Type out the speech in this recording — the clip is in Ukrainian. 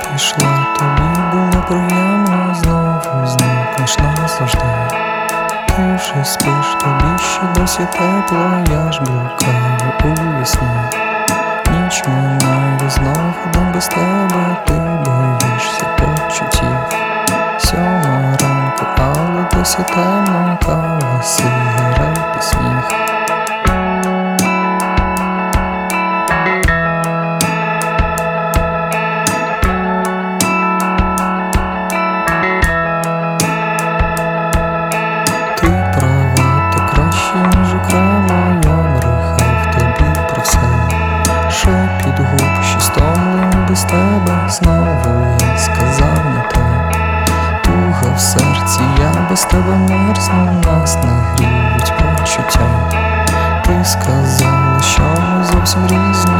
пішла, тобі було приємно знову зникнеш назавжди. Ти вже спиш, тобі ще досі тепло, я ж блукаю у вісні. Ніч минає знову дом без тебе, ти боїшся почуттів. Сьома ранку, але досі темно, кава, сигарети, сміх. Шепіт губ, що стомлен без тебе, знову я сказав не те. Туга в серці, я без тебе мерзну, нас не гріють почуття. Ти сказала, що ми зовсім різні,